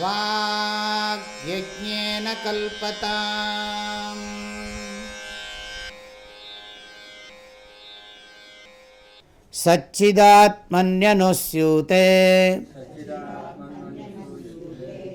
वाग्यज्ञेन कल्पताम्। सच्चिदात्मन्यनुस्यूते।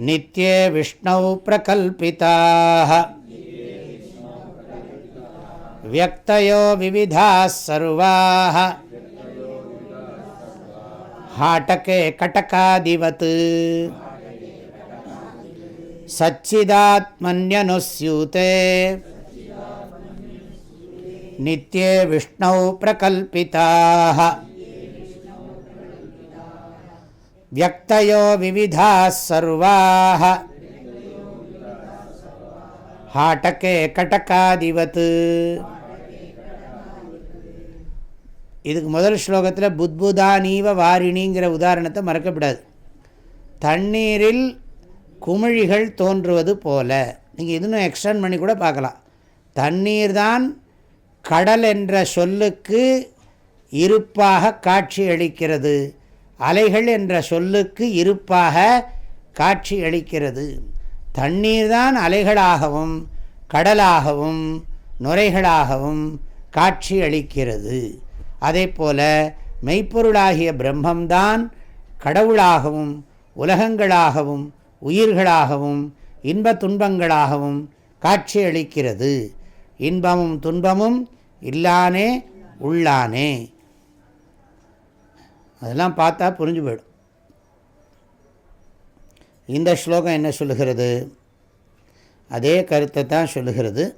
नित्ये विष्णौ प्रकल्पिताः। व्यक्तयो विविधाः सर्वाः। हाटके कटकादिवत्। सच्चिदात्मन्यनुस्यूते नित्ये विष्णौ प्रकल्पिताः व्यक्तयो विविधाः सर्वाः हाटके कटकादिवत् இதுக்கு முதல் ஸ்லோகத்தில் புத்புதானீவ வாரிணிங்கிற உதாரணத்தை மறக்கப்படாது தண்ணீரில் குமிழிகள் தோன்றுவது போல. நீங்கள் இன்னும் எக்ஸ்டெண்ட் பண்ணி கூட பார்க்கலாம். தண்ணீர் தான் கடல் என்ற சொல்லுக்கு இருப்பாக காட்சி அளிக்கிறது. அலைகள் என்ற சொல்லுக்கு இருப்பாக காட்சி அளிக்கிறது. தண்ணீர் தான் அலைகளாகவும் கடலாகவும் நுரைகளாகவும் காட்சி அளிக்கிறது. அதே போல் மெய்ப்பொருளாகிய பிரம்மம்தான் கடவுளாகவும் உலகங்களாகவும் உயிர்களாகவும் இன்ப துன்பங்களாகவும் காட்சியளிக்கிறது. இன்பமும் துன்பமும் இல்லானே உள்ளானே. அதெல்லாம் பார்த்தா புரிஞ்சு போயிடும். இந்த ஸ்லோகம் என்ன சொல்லுகிறது? அதே கருத்தை தான் சொல்லுகிறது.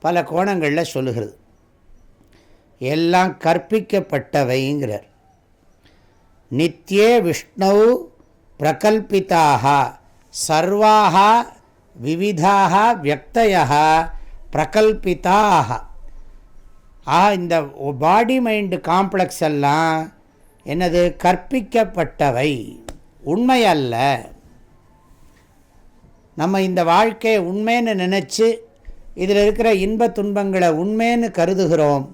பல கோணங்களில் சொல்லுகிறது. எல்லாம் கற்பிக்கப்பட்டவைங்கிறார். நித்தியே விஷ்ணு பிரகல்பிதாக சர்வாக விவிதாக வியக்தய பிரகல்பிதாக ஆ இந்த பாடி மைண்டு காம்ப்ளெக்ஸ் எல்லாம் என்னது? கற்பிக்கப்பட்டவை. உண்மை அல்ல. நம்ம இந்த வாழ்க்கையை உண்மைன்னு நினச்சி இதில் இருக்கிற இன்ப துன்பங்களை உண்மைன்னு கருதுகிறோம்.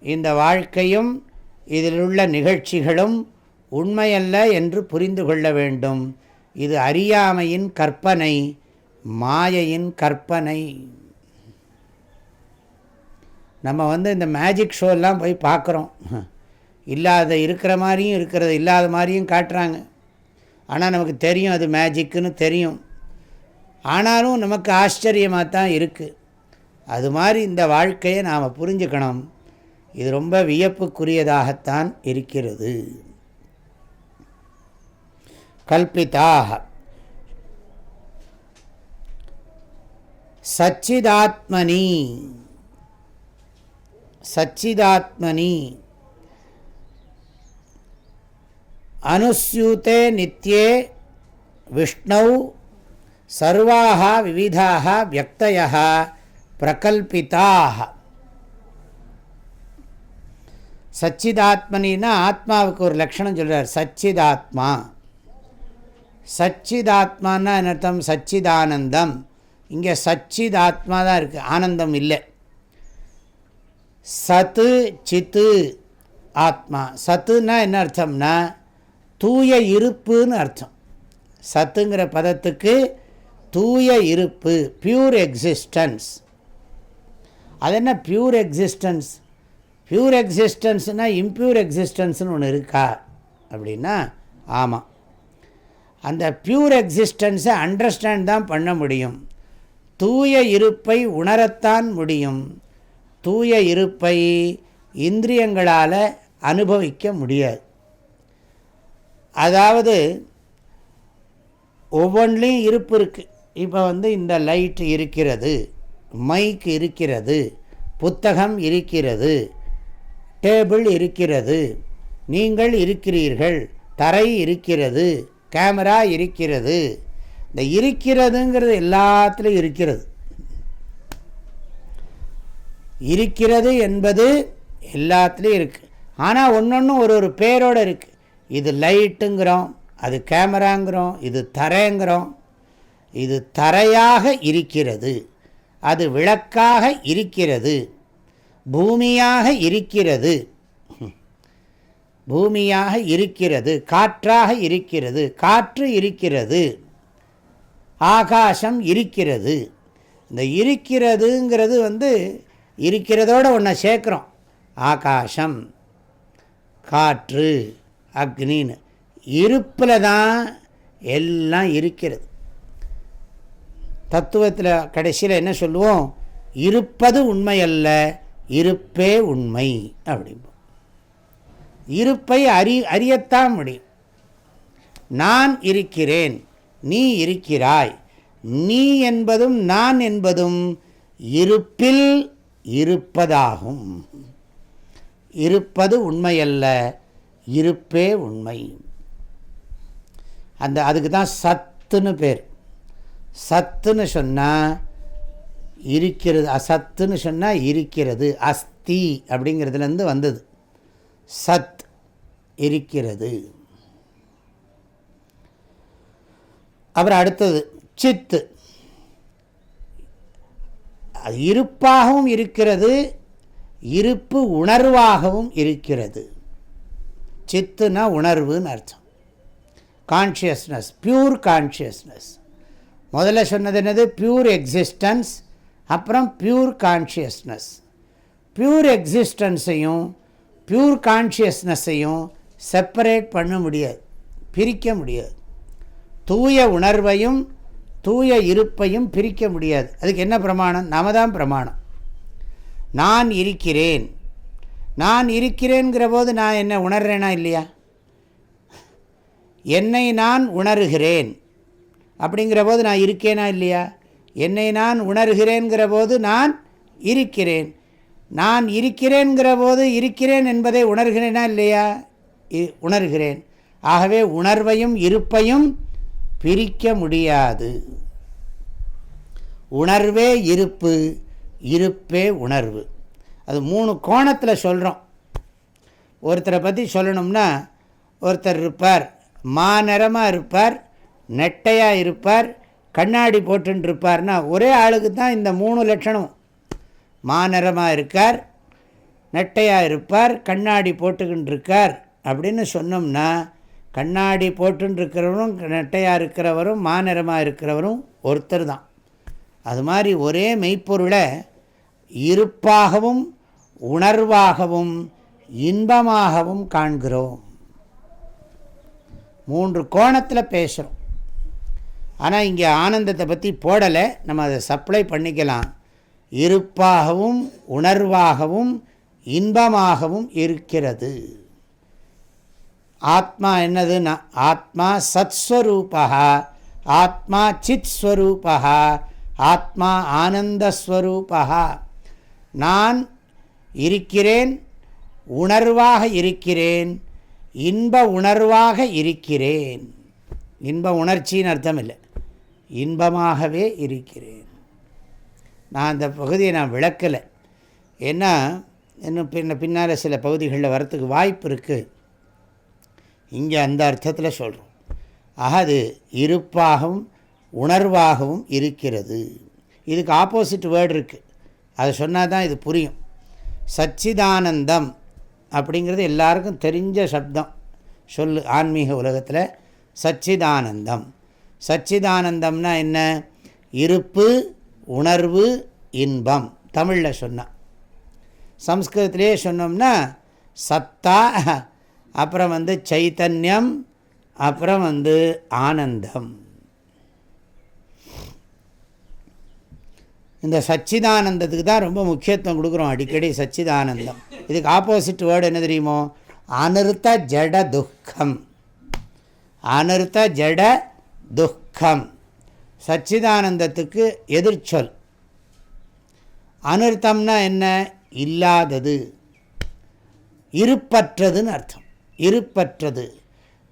இந்த வாழ்க்கையும் இதில் உள்ள நிகழ்ச்சிகளும் உண்மையல்ல என்று புரிந்து கொள்ள வேண்டும். இது அறியாமையின் கற்பனை மாயையின் கற்பனை. நம்ம வந்து இந்த மேஜிக் ஷோலாம் போய் பார்க்குறோம். இல்லாத இருக்கிற மாதிரியும் இருக்கிறது இல்லாத மாதிரியும் காட்டுறாங்க. ஆனால் நமக்கு தெரியும் அது மேஜிக்குன்னு தெரியும். ஆனாலும் நமக்கு ஆச்சரியமாக தான் இருக்குது அது மாதிரி இந்த வாழ்க்கையை நாம் புரிஞ்சுக்கணும். இது ரொம்ப வியப்புக்குரியதாகத்தான் இருக்கிறது. கல்பிதாக சச்சிதாத்மனி சச்சிதாத்மனி அனுஸ்யூத்தே நித்தியே விஷ்ணௌ சர்வாக விவிதாக வியக்தய பிரகல்பிதாக சச்சிதாத்மனின்னா ஆத்மாவுக்கு ஒரு லக்ஷணம் சொல்கிறார் சச்சிதாத்மா சச்சிதாத்மானா என்ன அர்த்தம்? சச்சிதானந்தம். இங்கே சச்சிதாத்மா தான் இருக்குது ஆனந்தம் இல்லை. சத்து சித்து ஆத்மா. சத்துன்னா என்ன அர்த்தம்னா தூய இருப்புன்னு அர்த்தம். சத்துங்கிற பதத்துக்கு தூய இருப்பு பியூர் எக்ஸிஸ்டன்ஸ் அது என்ன பியூர் எக்ஸிஸ்டன்ஸ் பியூர் எக்ஸிஸ்டன்ஸ்னால் இம்ப்யூர் எக்ஸிஸ்டன்ஸ்னு ஒன்று இருக்கா? அப்படின்னா ஆமாம் அந்த பியூர் எக்ஸிஸ்டன்ஸை அண்டர்ஸ்டாண்ட் தான் பண்ண முடியும். தூய இருப்பை உணரத்தான் முடியும். தூய இருப்பை இந்திரியங்களால் அனுபவிக்க முடியாது. அதாவது ஒவ்வொன்றிலையும் இருப்பு இருக்குது இப்போ வந்து இந்த லைட் இருக்கிறது மைக் இருக்கிறது புத்தகம் இருக்கிறது டேபிள் இருக்கிறது நீங்கள் இருக்கிறீர்கள் தரை இருக்கிறது கேமரா இருக்கிறது. இந்த இருக்கிறதுங்கிறது எல்லாத்துலேயும் இருக்கிறது. இருக்கிறது என்பது எல்லாத்துலேயும் இருக்குது ஆனால் ஒன்று ஒன்று ஒரு ஒரு பேரோடு இருக்குது இது லைட்டுங்கிறோம் அது கேமராங்கிறோம் இது தரைங்கிறோம். இது தரையாக இருக்கிறது. அது விளக்காக இருக்கிறது. பூமியாக இருக்கிறது. பூமியாக இருக்கிறது காற்றாக இருக்கிறது காற்று இருக்கிறது ஆகாசம் இருக்கிறது. இந்த இருக்கிறதுங்கிறது வந்து இருக்கிறதோடு ஒன்றை சேர்க்குறோம். ஆகாசம் காற்று அக்னின்னு. இருப்பில் தான் எல்லாம் இருக்கிறது. தத்துவத்தில் கடைசியில் என்ன சொல்லுவோம்? இருப்பது உண்மை அல்ல இருப்பே உண்மை அப்படிம்போம் இருப்பை அறி அறியத்தான் முடியும். நான் இருக்கிறேன் நீ இருக்கிறாய். நீ என்பதும் நான் என்பதும் இருப்பில் இருப்பதாகும். இருப்பது உண்மையல்ல இருப்பே உண்மை. அந்த அதுக்கு தான் சத்துன்னு பேர். சத்துன்னு சொன்னால் இருக்கிறது அசத்துன்னு சொன்னால் இருக்கிறது அஸ்தி அப்படிங்கிறதுலேருந்து வந்தது. சத் இருக்கிறது. அப்புறம் அடுத்தது சித்து. இருப்பாகவும் இருக்கிறது இருப்பு உணர்வாகவும் இருக்கிறது. சித்துனா உணர்வுன்னு அர்த்தம். கான்ஷியஸ்னஸ் பியூர் கான்ஷியஸ்னஸ் முதல்ல சொன்னது என்னது? பியூர் எக்ஸிஸ்டன்ஸ் அப்புறம் பியூர் கான்ஷியஸ்னஸ் பியூர் எக்ஸிஸ்டன்ஸையும் பியூர் கான்ஷியஸ்னஸையும் செப்பரேட் பண்ண முடியாது பிரிக்க முடியாது. தூய உணர்வையும் தூய இருப்பையும் பிரிக்க முடியாது. அதுக்கு என்ன பிரமாணம்? நாம தான் பிரமாணம். நான் இருக்கிறேன். நான் இருக்கிறேங்கிற போது நான் என்ன உணர்றேனா இல்லையா? என்னை நான் உணர்கிறேன். அப்படிங்கிற போது நான் இருக்கேனா இல்லையா? என்னை நான் உணர்கிறேங்கிற போது நான் இருக்கிறேன். நான் இருக்கிறேன்கிற போது இருக்கிறேன் என்பதை உணர்கிறேனா இல்லையா? உணர்கிறேன். ஆகவே உணர்வையும் இருப்பையும் பிரிக்க முடியாது. உணர்வே இருப்பு இருப்பே உணர்வு. அது மூணு கோணத்தில் சொல்கிறோம் ஒருத்தரை பற்றி சொல்லணும்னா ஒருத்தர் இருப்பார் மாநிறமாக இருப்பார் நெட்டையாக இருப்பார் கண்ணாடி போட்டுருப்பார்னா ஒரே ஆளுக்கு தான் இந்த மூணு லட்சணம். மாநிறமாக இருக்கார் நெட்டையாக இருப்பார் கண்ணாடி போட்டுக்கிட்டு இருக்கார் அப்படின்னு சொன்னோம்னா கண்ணாடி போட்டுருக்கிறவரும் நெட்டையாக இருக்கிறவரும் மாநிறமாக இருக்கிறவரும் ஒருத்தர் தான். அது மாதிரி ஒரே மெய்ப்பொருளை இருப்பாகவும் உணர்வாகவும் இன்பமாகவும் காண்கிறோம். மூன்று கோணத்தில் பேசுகிறோம் ஆனால் இங்கே ஆனந்தத்தை பற்றி போடலை நம்ம அதை சப்ளை பண்ணிக்கலாம். இருப்பாகவும் உணர்வாகவும் இன்பமாகவும் இருக்கிறது. ஆத்மா என்னதுன்னா ஆத்மா சத்ஸ்வரூபா ஆத்மா சித் ஸ்வரூபா ஆத்மா ஆனந்தஸ்வரூபா நான் இருக்கிறேன் உணர்வாக இருக்கிறேன் இன்ப உணர்வாக இருக்கிறேன். இன்ப உணர்ச்சின்னு அர்த்தம் இல்லை. இன்பமாகவே இருக்கிறேன். நான் அந்த பகுதியை நான் விளக்கலை. ஏன்னா இன்னும் பின்ன பின்னால் சில பகுதிகளில் வரத்துக்கு வாய்ப்பு இருக்குது இங்கே அந்த அர்த்தத்தில் சொல்கிறோம் ஆக அது இருப்பாகவும் உணர்வாகவும் இருக்கிறது. இதுக்கு ஆப்போசிட் வேர்டு இருக்குது அதை சொன்னால் தான் இது புரியும். சச்சிதானந்தம் அப்படிங்கிறது எல்லாருக்கும் தெரிஞ்ச சப்தம். சொல்லு ஆன்மீக உலகத்தில் சச்சிதானந்தம். சச்சிதானந்தம்னா என்ன? இருப்பு உணர்வு இன்பம். தமிழில் சொன்னான் சம்ஸ்கிருதத்திலே சொன்னோம்னா சத்தா அப்புறம் வந்து சைத்தன்யம் அப்புறம் வந்து ஆனந்தம். இந்த சச்சிதானந்தத்துக்கு தான் ரொம்ப முக்கியத்துவம் கொடுக்குறோம் அடிக்கடி சச்சிதானந்தம். இதுக்கு ஆப்போசிட் வேர்டு என்ன தெரியுமோ? அனிருத்த ஜட துக்கம். அனிருத்த ஜட துக்கம். சச்சிதானந்தத்துக்கு எதிர்ச்சொல். அனிருத்தம்னா என்ன? இல்லாதது. இருப்பற்றதுன்னு அர்த்தம். இருப்பற்றது.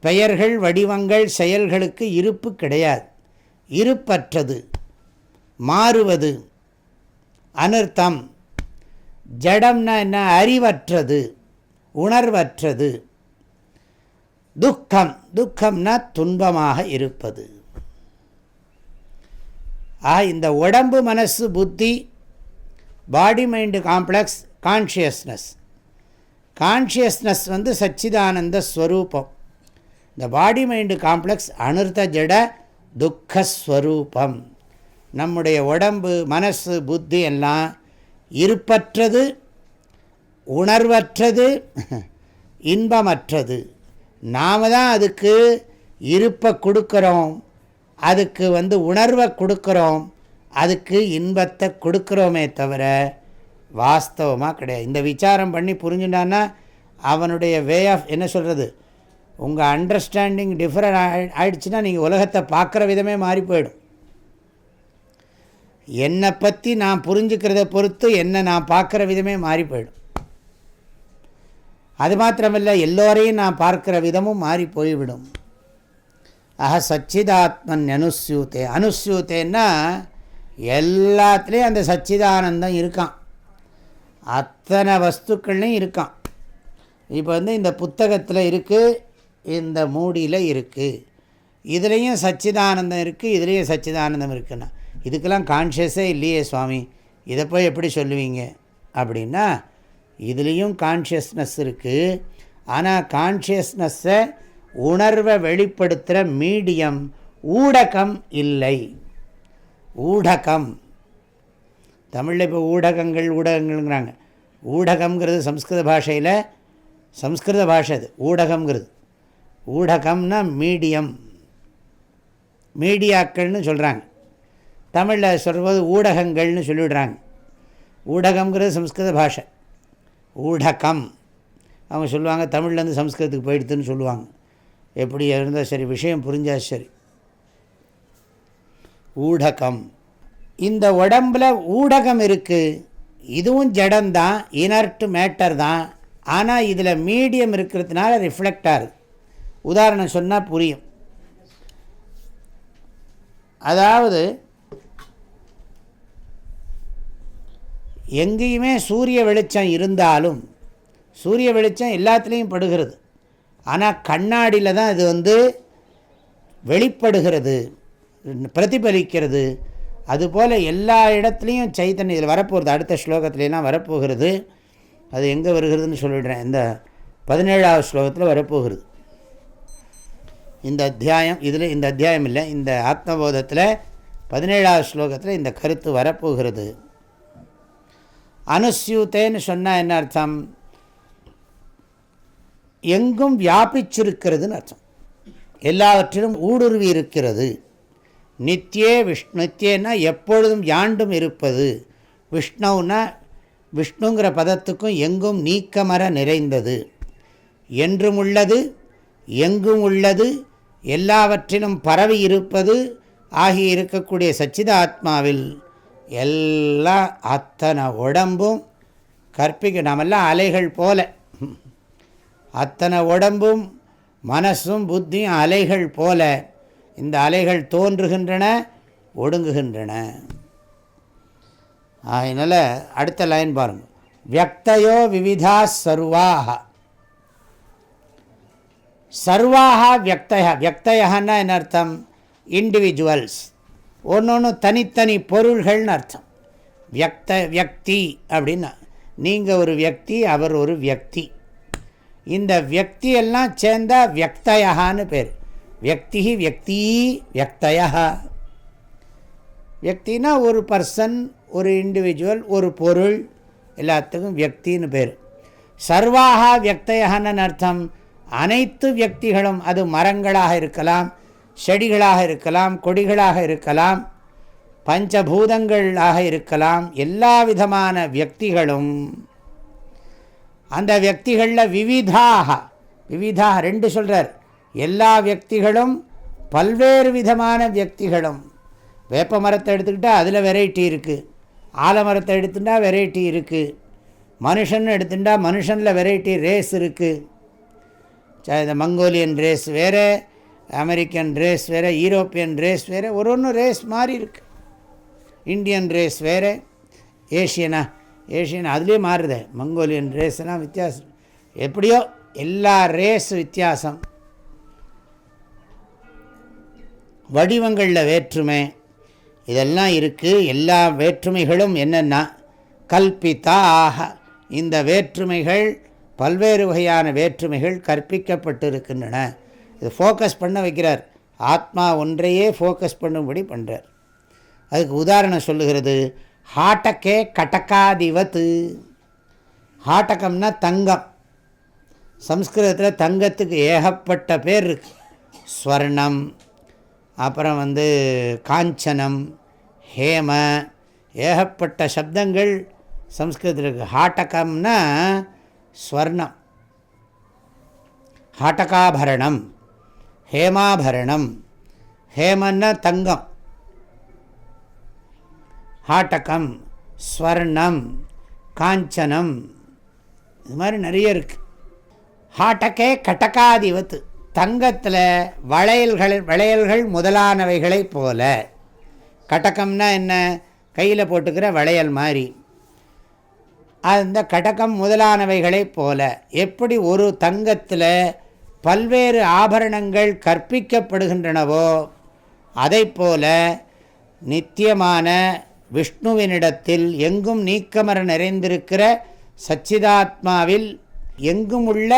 பெயர்கள் வடிவங்கள் செயல்களுக்கு இருப்பு கிடையாது. இருப்பற்றது. மாறுவது. அனர்த்தம். ஜடம்னா என்ன? அறிவற்றது. உணர்வற்றது. துக்கம். துக்கம்னா துன்பமாக இருப்பது. ஆ இந்த உடம்பு மனசு புத்தி body mind complex consciousness. Consciousness வந்து சச்சிதானந்த ஸ்வரூபம். இந்த பாடி மைண்டு காம்ப்ளெக்ஸ் அனுர்த்த ஜட துக்கஸ்வரூபம் நம்முடைய உடம்பு மனசு புத்தி எல்லாம் இருப்பற்றது உணர்வற்றது இன்பமற்றது. நாம் தான் அதுக்கு இருப்பை கொடுக்குறோம். அதுக்கு வந்து உணர்வை கொடுக்குறோம். அதுக்கு இன்பத்தை கொடுக்குறோமே தவிர வாஸ்தவமாக கிடையாது. இந்த விசாரம் பண்ணி புரிஞ்சுட்டான்னா அவனுடைய வே ஆஃப் என்ன சொல்கிறது உங்கள் அண்டர்ஸ்டாண்டிங் டிஃப்ரெண்ட் ஆயிடுச்சுன்னா நீங்கள் உலகத்தை பார்க்குற விதமே மாறி போயிடும். என்னை பற்றி நான் புரிஞ்சுக்கிறத பொறுத்து என்னை நான் பார்க்குற விதமே மாறி போயிடும். அது மாத்திரமில்லை எல்லோரையும் நான் பார்க்குற விதமும் மாறி போய்விடும். ஆக சச்சிதாத்மன் அனுசியூத்தே அனுசியூத்தேன்னா எல்லாத்துலேயும் அந்த சச்சிதானந்தம் இருக்கான். அத்தனை வஸ்துக்கள்லையும் இருக்கான். இப்போ வந்து இந்த புத்தகத்தில் இருக்குது இந்த மூடியில் இருக்குது இதுலேயும் சச்சிதானந்தம் இருக்குது இதுலேயும் சச்சிதானந்தம் இருக்குன்னா இதுக்கெல்லாம் கான்ஷியஸே இல்லையே சுவாமி. இதை போய் எப்படி சொல்லுவீங்க? அப்படின்னா இதுலேயும் கான்ஷியஸ்னஸ் இருக்குது ஆனால் கான்ஷியஸ்னஸ்ஸை உணர்வை வெளிப்படுத்துகிற மீடியம் ஊடகம் இல்லை. ஊடகம். தமிழில் இப்போ ஊடகங்கள் ஊடகங்கள்ங்கிறாங்க. ஊடகங்கிறது சம்ஸ்கிருத பாஷையில் சம்ஸ்கிருத பாஷை அது ஊடகங்கிறது ஊடகம்னா மீடியம். மீடியாக்கள்னு சொல்கிறாங்க தமிழில் சொல்வது ஊடகங்கள்னு சொல்லிவிடுறாங்க ஊடகங்கிறது சம்ஸ்கிருத பாஷை. ஊடகம். அவங்க சொல்லுவாங்க தமிழ்லேருந்து சம்ஸ்கிருதத்துக்கு போயிடுதுன்னு சொல்லுவாங்க. எப்படி இருந்தால் சரி விஷயம் புரிஞ்சால் சரி. ஊடகம். இந்த உடம்பில் ஊடகம் இருக்குது இதுவும் ஜடம்தான் இனர்ட் மேட்டர் தான். ஆனால் இதில் மீடியம் இருக்கிறதுனால ரிஃப்ளெக்ட் ஆகுது. உதாரணம் சொன்னால் புரியும். அதாவது எங்கேயுமே சூரிய வெளிச்சம் இருந்தாலும் சூரிய வெளிச்சம் எல்லாத்துலேயும் படுகிறது. ஆனால் கண்ணாடியில் தான் இது வந்து வெளிப்படுகிறது. பிரதிபலிக்கிறது. அதுபோல் எல்லா இடத்துலையும் சைத்தன்யம் இதில் வரப்போகிறது. அடுத்த ஸ்லோகத்துலலாம் வரப்போகிறது. அது எங்கே வருகிறதுன்னு சொல்லிடுறேன். இந்த பதினேழாவது ஸ்லோகத்தில் வரப்போகிறது. இந்த அத்தியாயம் இதில் இந்த அத்தியாயம் இல்லை. இந்த ஆத்மபோதத்தில் பதினேழாவது ஸ்லோகத்தில் இந்த கருத்து வரப்போகிறது. அனுசியூத்தேன்னு சொன்னால் என்ன அர்த்தம்? எங்கும் வியாபிச்சிருக்கிறதுன்னு அர்த்தம். எல்லாவற்றிலும் ஊடுருவி இருக்கிறது நித்தியே விஷ் நித்தியன்னா எப்பொழுதும் யாண்டும் இருப்பது. விஷ்ணுன்னா விஷ்ணுங்கிற பதத்துக்கும் எங்கும் நீக்கமர நிறைந்தது. என்றும் உள்ளது எங்கும் உள்ளது எல்லாவற்றிலும் பரவி இருப்பது ஆகிய இருக்கக்கூடிய சச்சித ஆத்மாவில் எல்லாம் அத்தனை உடம்பும் கற்பிக்க நாமெல்லாம் அலைகள் போல. அத்தனை உடம்பும் மனசும் புத்தியும் அலைகள் போல. இந்த அலைகள் தோன்றுகின்றன ஒடுங்குகின்றன. அதனால் அடுத்த லைன் பாருங்கள் வியக்தையோ விவிதா சர்வாக சர்வாக வியக்தய வியக்தயன்னா என்ன அர்த்தம்? இண்டிவிஜுவல்ஸ் ஒன்று ஒன்று தனித்தனி பொருள்கள்னு அர்த்தம். வியக்த வியக்தி அப்படின்னா நீங்கள் ஒரு வியக்தி அவர் ஒரு வியக்தி. இந்த வியக்தியெல்லாம் சேர்ந்தால் வியக்தயான்னு பேர். வியக்தி வியக்தி வியக்தயா வியக்தினா ஒரு பர்சன் ஒரு இண்டிவிஜுவல் ஒரு பொருள் எல்லாத்துக்கும் வியக்தின்னு பேர். சர்வாக வியக்தயான்னு அர்த்தம்? அனைத்து வியக்திகளும் அது மரங்களாக இருக்கலாம் செடிகளாக இருக்கலாம் கொடிகளாக இருக்கலாம் பஞ்சபூதங்களாக இருக்கலாம் எல்லா விதமான வியக்திகளும் அந்த வியக்திகளில் விவிதாக விவிதாக ரெண்டு சொல்கிறார் எல்லா வியக்திகளும் பல்வேறு விதமான வியக்திகளும். வேப்ப மரத்தை எடுத்துக்கிட்டால் அதில் வெரைட்டி இருக்குது ஆலமரத்தை எடுத்துட்டால் வெரைட்டி இருக்குது மனுஷன் எடுத்துட்டால் மனுஷனில் வெரைட்டி ரேஸ் இருக்குது இந்த மங்கோலியன் ரேஸ் வேறு அமெரிக்கன் ரேஸ் வேறு யூரோப்பியன் ரேஸ் வேறு ஒரு ஒன்று ரேஸ் மாதிரி இருக்குது இந்தியன் ரேஸ் வேறு ஏஷியனா ஏஷியன் அதுலேயே மாறுது. மங்கோலியன் ரேஸ்லாம் வித்தியாசம். எப்படியோ எல்லா ரேஸ் வித்தியாசம். வடிவங்களில் வேற்றுமை. இதெல்லாம் இருக்குது எல்லா வேற்றுமைகளும் என்னென்னா கல்பித்தாக இந்த வேற்றுமைகள் பல்வேறு வகையான வேற்றுமைகள் கற்பிக்கப்பட்டு இருக்கின்றன இது ஃபோக்கஸ் பண்ண வைக்கிறார். ஆத்மா ஒன்றையே ஃபோக்கஸ் பண்ணும்படி பண்ணுறார் அதுக்கு உதாரணம் சொல்லுகிறது. ஹாட்டக்கே கடக்காதிவத்து. ஹாட்டகம்னா தங்கம். சம்ஸ்கிருதத்தில் தங்கத்துக்கு ஏகப்பட்ட பேர் இருக்கு. ஸ்வர்ணம் அப்புறம் வந்து காஞ்சனம் ஹேம ஏகப்பட்ட சப்தங்கள் சம்ஸ்கிருதத்தில் இருக்குது ஹாட்டகம்னா ஸ்வர்ணம். ஹாட்டகாபரணம் ஹேமாபரணம். ஹேமன்னா தங்கம். ஹாட்டகம் ஸ்வர்ணம் காஞ்சனம். இது மாதிரி நிறைய இருக்குது ஹாட்டகே கட்டகாதிவத்து தங்கத்தில் வளையல்கள் வளையல்கள் முதலானவைகளைப் போல. கடக்கம்னா என்ன? கையில் போட்டுக்கிற வளையல் மாதிரி. அந்த கடகம் முதலானவைகளைப் போல. எப்படி ஒரு தங்கத்தில் பல்வேறு ஆபரணங்கள் கற்பிக்கப்படுகின்றனவோ அதை போல நித்தியமான விஷ்ணுவினிடத்தில் எங்கும் நீக்கமர நிறைந்திருக்கிற சச்சிதாத்மாவில் எங்கும் உள்ள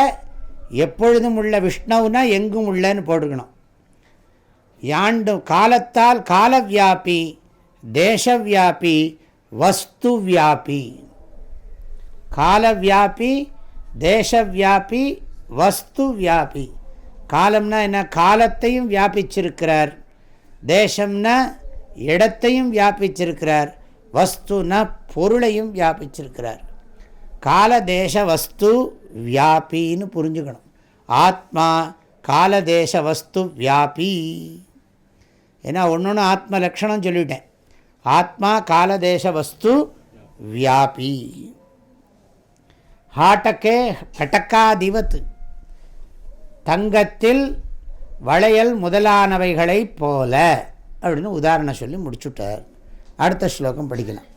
எப்பொழுதும் உள்ள விஷ்ணுவுனா எங்கும் உள்ளன்னு போட்டுக்கணும். யாண்டு காலத்தால் காலவியாபி தேசவியாபி வஸ்து வியாபி காலவியாபி தேசவியாபி வஸ்து வியாபி காலம்னா என்ன? காலத்தையும் வியாபிச்சிருக்கிறார். தேசம்னா இடத்தையும் வியாபிச்சிருக்கிறார். வஸ்துனா பொருளையும் வியாபிச்சிருக்கிறார். காலதேச வஸ்து வியாபின்னு புரிஞ்சுக்கணும். ஆத்மா காலதேச வஸ்து வியாபி ஏன்னா ஒன்று ஒன்று ஆத்ம லக்ஷணம் சொல்லிட்டேன். ஆத்மா காலதேச வஸ்து வியாபி ஹாட்டக்கே கட்டக்காதிவத் தங்கத்தில் வளையல் முதலானவைகளைப் போல அப்படின்னு உதாரணம் சொல்லி முடிச்சுட்டார். அடுத்த ஸ்லோகம் படிக்கலாம்.